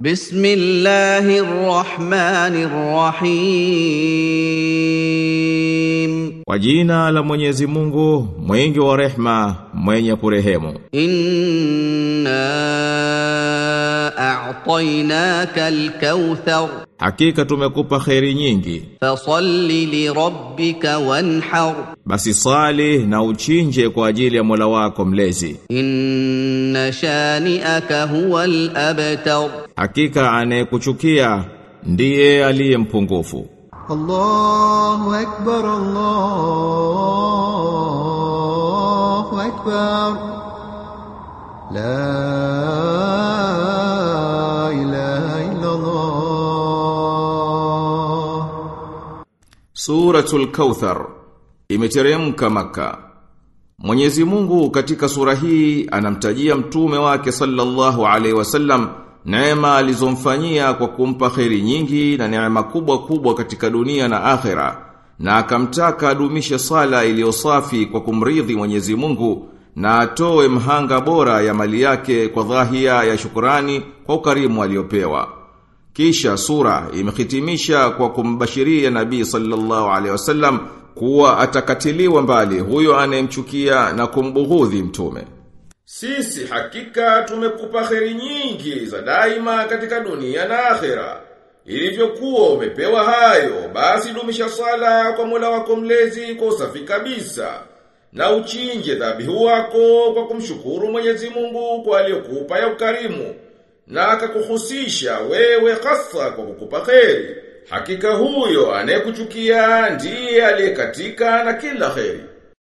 بسم الله الرحمن الرحيم Kwa jina la Mwenyezi Mungu, mwingi wa rehma, mwenye kurehemu. إنا a'tainaka al-kauthar Hakika tumekupa khairi nyingi. Fasalli li rabbika wanhar. Basi sali na uchinje kwa ajili ya Mola wako mlezi. Inna shani'aka huwa al-abtar Hakika anayekuchukia ndiye aliye mpungufu. Allahu akbar Allahu akbar. La Suratul Kauthar imeteremka maka Mwenyezi Mungu katika sura hii anamtajia mtume wake sallallahu alaihi wasallam neema alizomfanyia kwa kumpa kheri nyingi na neema kubwa kubwa katika dunia na akhera na akamtaka adumishe sala iliyosafi kwa kumridhi Mwenyezi Mungu na atoe mhanga bora ya mali yake kwa dhahia ya shukurani kwa ukarimu aliopewa. Kisha sura imehitimisha kwa kumbashiria Nabii sallallahu alaihi wasallam kuwa atakatiliwa mbali huyo anayemchukia na kumbughudhi mtume. Sisi hakika tumekupa kheri nyingi za daima katika dunia na akhera. Ilivyokuwa umepewa hayo, basi dumisha sala kwa Mola wako mlezi kwa usafi kabisa. Na uchinje dhabihu wako kwa kumshukuru Mwenyezi Mungu kwa aliyokupa ya ukarimu na akakuhusisha wewe hasa kwa kukupa kheri. Hakika huyo anayekuchukia ndiye aliyekatika na kila kheri.